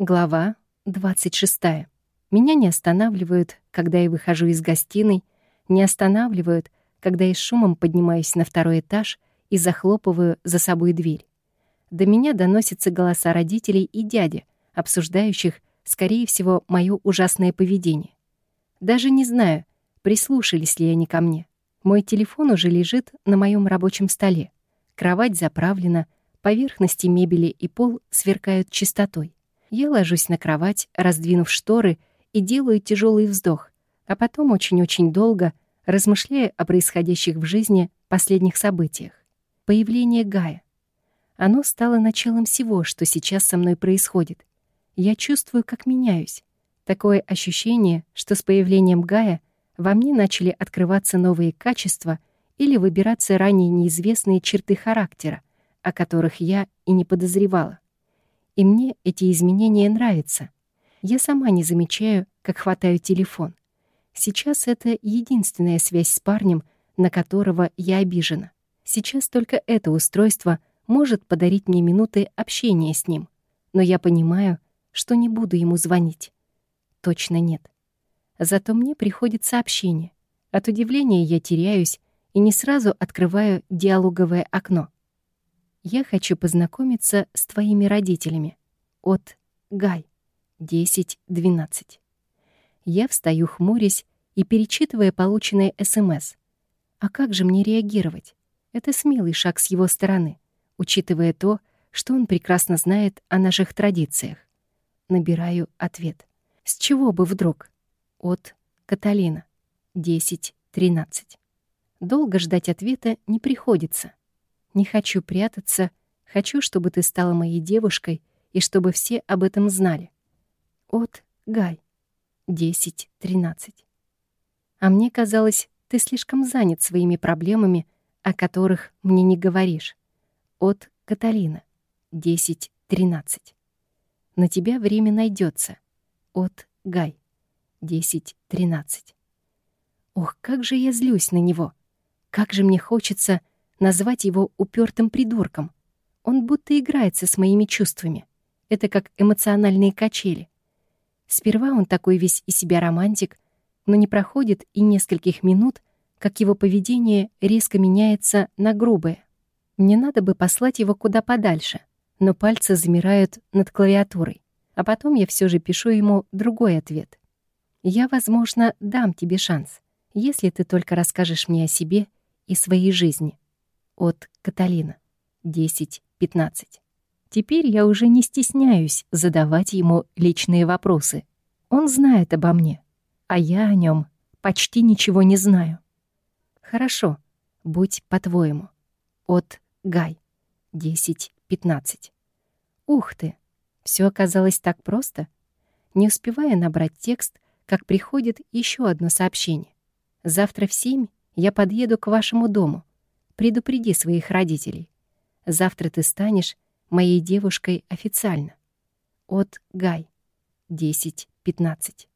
Глава 26. Меня не останавливают, когда я выхожу из гостиной, не останавливают, когда я с шумом поднимаюсь на второй этаж и захлопываю за собой дверь. До меня доносятся голоса родителей и дяди, обсуждающих, скорее всего, моё ужасное поведение. Даже не знаю, прислушались ли они ко мне. Мой телефон уже лежит на моем рабочем столе. Кровать заправлена, поверхности мебели и пол сверкают чистотой. Я ложусь на кровать, раздвинув шторы, и делаю тяжелый вздох, а потом очень-очень долго размышляя о происходящих в жизни последних событиях. Появление Гая. Оно стало началом всего, что сейчас со мной происходит. Я чувствую, как меняюсь. Такое ощущение, что с появлением Гая во мне начали открываться новые качества или выбираться ранее неизвестные черты характера, о которых я и не подозревала. И мне эти изменения нравятся. Я сама не замечаю, как хватаю телефон. Сейчас это единственная связь с парнем, на которого я обижена. Сейчас только это устройство может подарить мне минуты общения с ним. Но я понимаю, что не буду ему звонить. Точно нет. Зато мне приходит сообщение. От удивления я теряюсь и не сразу открываю диалоговое окно. Я хочу познакомиться с твоими родителями. От Гай. 10-12. Я встаю, хмурясь и перечитывая полученное СМС. А как же мне реагировать? Это смелый шаг с его стороны, учитывая то, что он прекрасно знает о наших традициях. Набираю ответ. С чего бы вдруг? От Каталина. 10-13. Долго ждать ответа не приходится. Не хочу прятаться, хочу, чтобы ты стала моей девушкой и чтобы все об этом знали. От Гай. 10-13. А мне казалось, ты слишком занят своими проблемами, о которых мне не говоришь. От Каталина. 10-13. На тебя время найдется. От Гай. 10-13. Ох, как же я злюсь на него. Как же мне хочется назвать его упертым придурком. Он будто играется с моими чувствами. Это как эмоциональные качели. Сперва он такой весь из себя романтик, но не проходит и нескольких минут, как его поведение резко меняется на грубое. Мне надо бы послать его куда подальше, но пальцы замирают над клавиатурой. А потом я все же пишу ему другой ответ. «Я, возможно, дам тебе шанс, если ты только расскажешь мне о себе и своей жизни». От Каталина. 10-15. Теперь я уже не стесняюсь задавать ему личные вопросы. Он знает обо мне, а я о нем почти ничего не знаю. Хорошо, будь по-твоему. От Гай. 10-15. Ух ты, все оказалось так просто. Не успевая набрать текст, как приходит еще одно сообщение. Завтра в семь я подъеду к вашему дому. Предупреди своих родителей. Завтра ты станешь моей девушкой официально. От Гай. 10-15.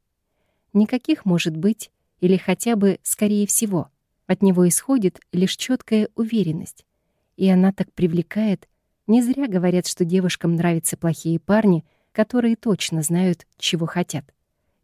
Никаких может быть, или хотя бы, скорее всего. От него исходит лишь четкая уверенность. И она так привлекает. Не зря говорят, что девушкам нравятся плохие парни, которые точно знают, чего хотят.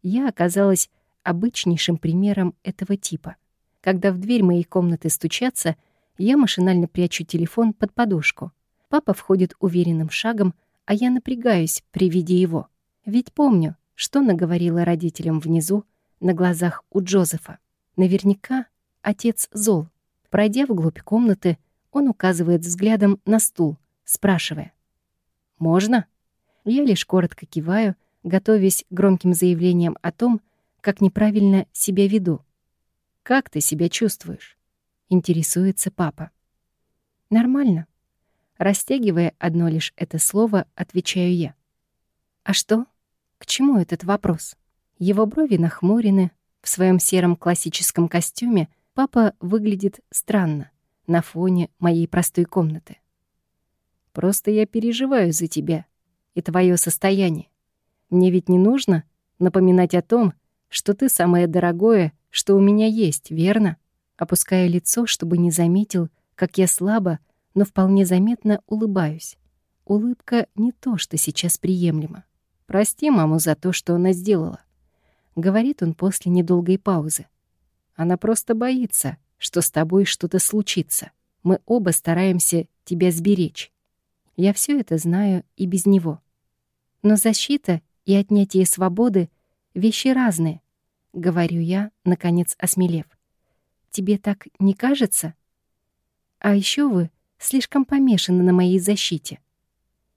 Я оказалась обычнейшим примером этого типа. Когда в дверь моей комнаты стучатся — я машинально прячу телефон под подушку. Папа входит уверенным шагом, а я напрягаюсь при виде его. Ведь помню, что наговорила родителям внизу на глазах у Джозефа. Наверняка отец зол. Пройдя вглубь комнаты, он указывает взглядом на стул, спрашивая. «Можно?» Я лишь коротко киваю, готовясь громким заявлениям о том, как неправильно себя веду. «Как ты себя чувствуешь?» Интересуется папа. Нормально. Растягивая одно лишь это слово, отвечаю я. А что? К чему этот вопрос? Его брови нахмурены. В своем сером классическом костюме папа выглядит странно на фоне моей простой комнаты. Просто я переживаю за тебя и твое состояние. Мне ведь не нужно напоминать о том, что ты самое дорогое, что у меня есть, верно? Опуская лицо, чтобы не заметил, как я слабо, но вполне заметно улыбаюсь. Улыбка не то, что сейчас приемлемо. Прости маму за то, что она сделала. Говорит он после недолгой паузы. Она просто боится, что с тобой что-то случится. Мы оба стараемся тебя сберечь. Я все это знаю и без него. Но защита и отнятие свободы — вещи разные, — говорю я, наконец осмелев. Тебе так не кажется? А еще вы слишком помешаны на моей защите.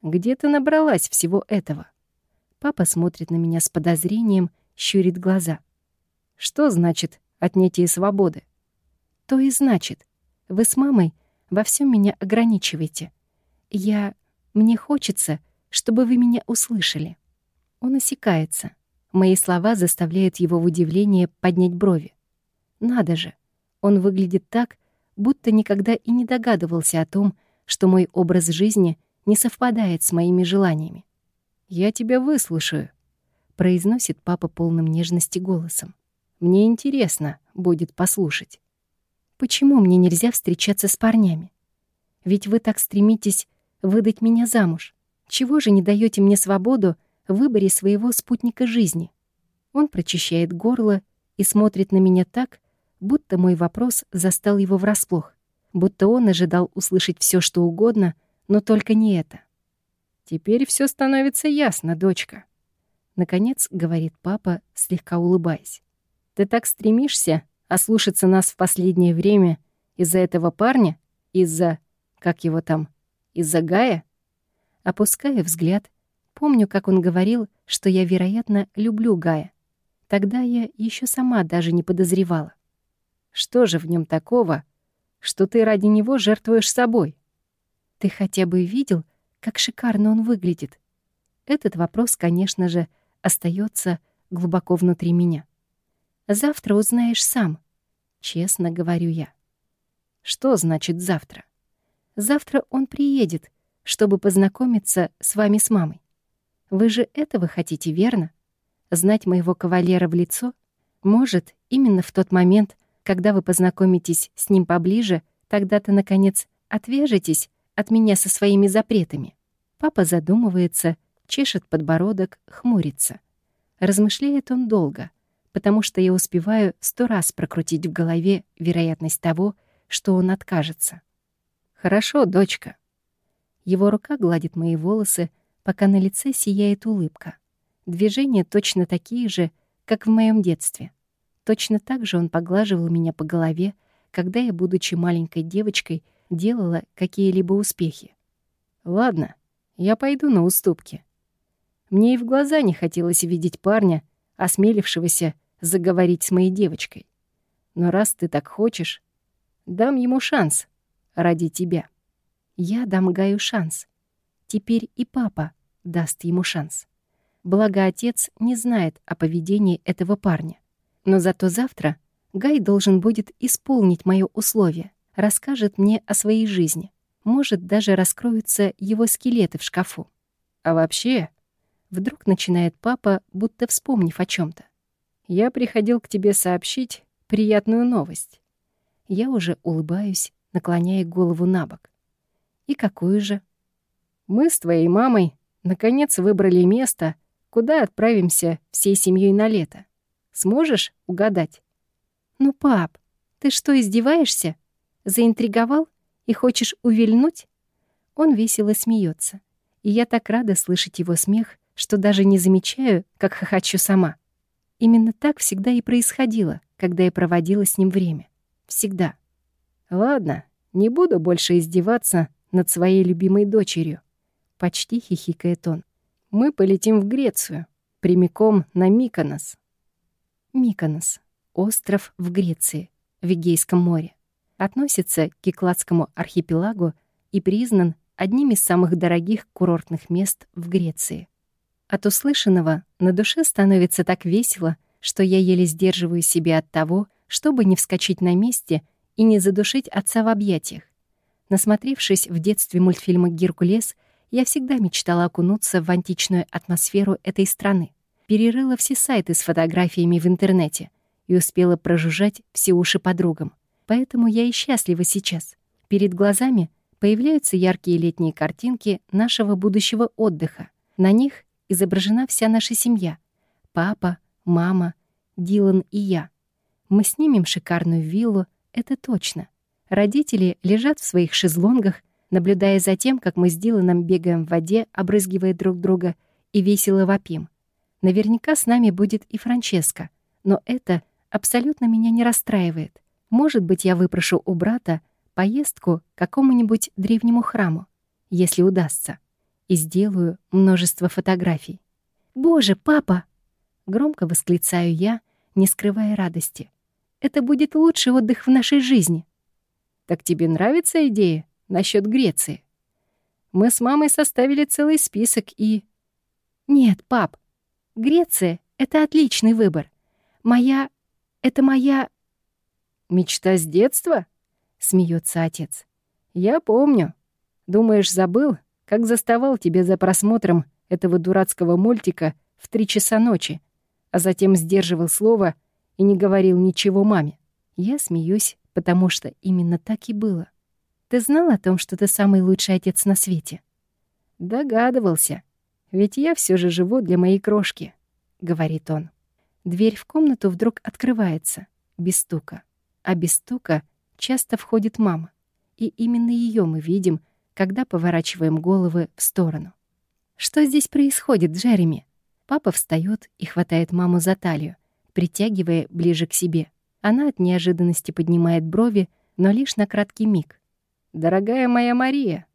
Где ты набралась всего этого? Папа смотрит на меня с подозрением, щурит глаза. Что значит отнятие свободы? То и значит. Вы с мамой во всем меня ограничиваете. Я... Мне хочется, чтобы вы меня услышали. Он осекается. Мои слова заставляют его в удивлении поднять брови. Надо же. Он выглядит так, будто никогда и не догадывался о том, что мой образ жизни не совпадает с моими желаниями. «Я тебя выслушаю», — произносит папа полным нежности голосом. «Мне интересно будет послушать. Почему мне нельзя встречаться с парнями? Ведь вы так стремитесь выдать меня замуж. Чего же не даете мне свободу в выборе своего спутника жизни?» Он прочищает горло и смотрит на меня так, будто мой вопрос застал его врасплох, будто он ожидал услышать все, что угодно, но только не это. Теперь все становится ясно, дочка. Наконец, говорит папа, слегка улыбаясь. Ты так стремишься ослушаться нас в последнее время из-за этого парня? Из-за... как его там? Из-за Гая? Опуская взгляд, помню, как он говорил, что я, вероятно, люблю Гая. Тогда я еще сама даже не подозревала. Что же в нем такого, что ты ради него жертвуешь собой? Ты хотя бы видел, как шикарно он выглядит? Этот вопрос, конечно же, остается глубоко внутри меня. Завтра узнаешь сам, честно говорю я. Что значит завтра? Завтра он приедет, чтобы познакомиться с вами с мамой. Вы же этого хотите, верно? Знать моего кавалера в лицо? Может, именно в тот момент, когда вы познакомитесь с ним поближе, тогда-то, наконец, отвяжетесь от меня со своими запретами. Папа задумывается, чешет подбородок, хмурится. Размышляет он долго, потому что я успеваю сто раз прокрутить в голове вероятность того, что он откажется. «Хорошо, дочка». Его рука гладит мои волосы, пока на лице сияет улыбка. Движения точно такие же, как в моем детстве. Точно так же он поглаживал меня по голове, когда я, будучи маленькой девочкой, делала какие-либо успехи. Ладно, я пойду на уступки. Мне и в глаза не хотелось видеть парня, осмелившегося заговорить с моей девочкой. Но раз ты так хочешь, дам ему шанс ради тебя. Я дам Гаю шанс. Теперь и папа даст ему шанс. Благо отец не знает о поведении этого парня. Но зато завтра Гай должен будет исполнить моё условие расскажет мне о своей жизни. Может, даже раскроются его скелеты в шкафу. А вообще, вдруг начинает папа, будто вспомнив о чем то Я приходил к тебе сообщить приятную новость. Я уже улыбаюсь, наклоняя голову на бок. И какую же? Мы с твоей мамой наконец выбрали место, куда отправимся всей семьей на лето. Сможешь угадать? Ну, пап, ты что, издеваешься? Заинтриговал и хочешь увильнуть?» Он весело смеется, и я так рада слышать его смех, что даже не замечаю, как хохочу сама. Именно так всегда и происходило, когда я проводила с ним время. Всегда. «Ладно, не буду больше издеваться над своей любимой дочерью», — почти хихикает он. «Мы полетим в Грецию, прямиком на Миконос». Миконос — остров в Греции, в Эгейском море относится к Кикладскому архипелагу и признан одним из самых дорогих курортных мест в Греции. От услышанного на душе становится так весело, что я еле сдерживаю себя от того, чтобы не вскочить на месте и не задушить отца в объятиях. Насмотревшись в детстве мультфильма «Геркулес», я всегда мечтала окунуться в античную атмосферу этой страны. Перерыла все сайты с фотографиями в интернете и успела прожужжать все уши подругам. Поэтому я и счастлива сейчас. Перед глазами появляются яркие летние картинки нашего будущего отдыха. На них изображена вся наша семья. Папа, мама, Дилан и я. Мы снимем шикарную виллу, это точно. Родители лежат в своих шезлонгах, наблюдая за тем, как мы с Диланом бегаем в воде, обрызгивая друг друга, и весело вопим. Наверняка с нами будет и Франческа, но это абсолютно меня не расстраивает. Может быть, я выпрошу у брата поездку к какому-нибудь древнему храму, если удастся, и сделаю множество фотографий. «Боже, папа!» — громко восклицаю я, не скрывая радости. «Это будет лучший отдых в нашей жизни». «Так тебе нравится идея насчет Греции?» Мы с мамой составили целый список и... Нет, пап, Греция — это отличный выбор. Моя... это моя... Мечта с детства? Смеется отец. Я помню. Думаешь, забыл, как заставал тебя за просмотром этого дурацкого мультика в три часа ночи, а затем сдерживал слово и не говорил ничего маме? Я смеюсь, потому что именно так и было. Ты знал о том, что ты самый лучший отец на свете? Догадывался. Ведь я все же живу для моей крошки, говорит он. Дверь в комнату вдруг открывается, без стука. А без стука часто входит мама. И именно ее мы видим, когда поворачиваем головы в сторону. Что здесь происходит, Джереми? Папа встает и хватает маму за талию, притягивая ближе к себе. Она от неожиданности поднимает брови, но лишь на краткий миг. «Дорогая моя Мария,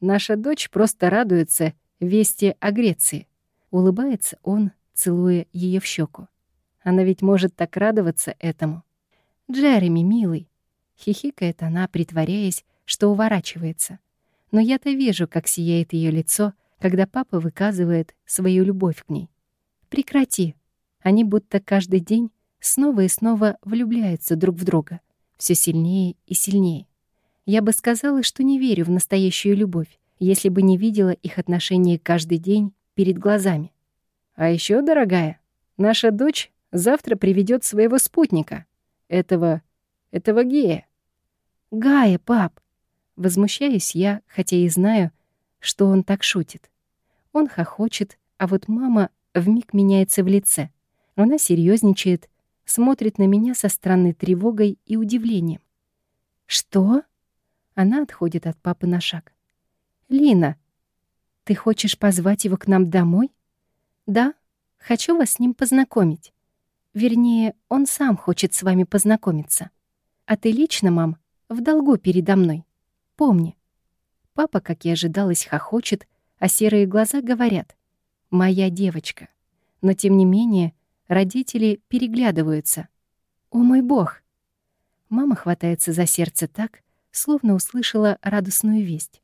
наша дочь просто радуется вести о Греции». Улыбается он, целуя ее в щеку. Она ведь может так радоваться этому. «Джереми, милый!» — хихикает она, притворяясь, что уворачивается. Но я-то вижу, как сияет ее лицо, когда папа выказывает свою любовь к ней. «Прекрати!» Они будто каждый день снова и снова влюбляются друг в друга, все сильнее и сильнее. Я бы сказала, что не верю в настоящую любовь, если бы не видела их отношения каждый день перед глазами. А еще, дорогая, наша дочь завтра приведет своего спутника, этого... этого гея. Гая, пап! Возмущаюсь я, хотя и знаю, что он так шутит. Он хохочет, а вот мама вмиг меняется в лице. Она серьезничает, смотрит на меня со странной тревогой и удивлением. «Что?» Она отходит от папы на шаг. «Лина, ты хочешь позвать его к нам домой?» «Да, хочу вас с ним познакомить. Вернее, он сам хочет с вами познакомиться. А ты лично, мам, в долгу передо мной. Помни». Папа, как и ожидалось, хохочет, а серые глаза говорят «Моя девочка». Но, тем не менее, родители переглядываются. «О мой бог!» Мама хватается за сердце так, словно услышала радостную весть.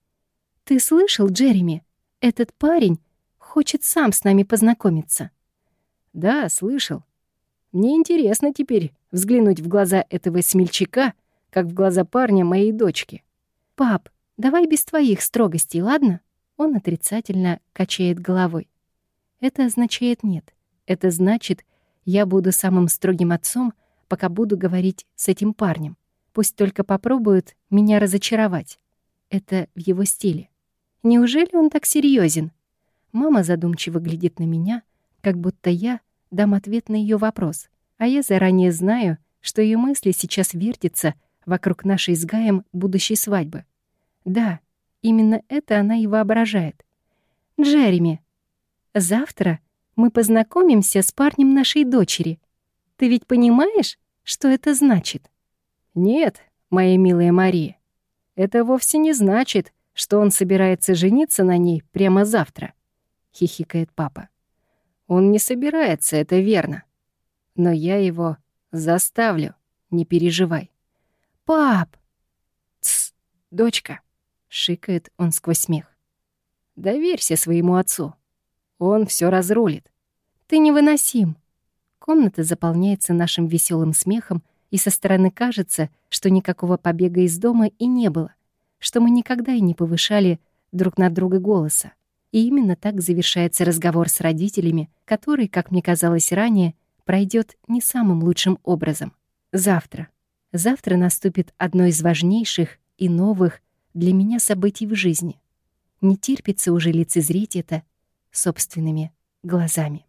«Ты слышал, Джереми? Этот парень хочет сам с нами познакомиться». «Да, слышал. Мне интересно теперь взглянуть в глаза этого смельчака, как в глаза парня моей дочки». «Пап, давай без твоих строгостей, ладно?» Он отрицательно качает головой. «Это означает нет. Это значит, я буду самым строгим отцом, пока буду говорить с этим парнем. Пусть только попробуют меня разочаровать. Это в его стиле. Неужели он так серьезен? Мама задумчиво глядит на меня, как будто я дам ответ на ее вопрос, а я заранее знаю, что ее мысли сейчас вертятся вокруг нашей с Гаем будущей свадьбы. Да, именно это она и воображает. «Джереми, завтра мы познакомимся с парнем нашей дочери. Ты ведь понимаешь, что это значит?» «Нет, моя милая Мария, это вовсе не значит, что он собирается жениться на ней прямо завтра», — хихикает папа. «Он не собирается, это верно. Но я его заставлю, не переживай». «Пап!» «Тсс, дочка!» — шикает он сквозь смех. «Доверься своему отцу. Он все разрулит». «Ты невыносим!» Комната заполняется нашим веселым смехом, и со стороны кажется, что никакого побега из дома и не было, что мы никогда и не повышали друг на друга голоса. И именно так завершается разговор с родителями, который, как мне казалось ранее, пройдет не самым лучшим образом. Завтра. Завтра наступит одно из важнейших и новых для меня событий в жизни. Не терпится уже лицезреть это собственными глазами.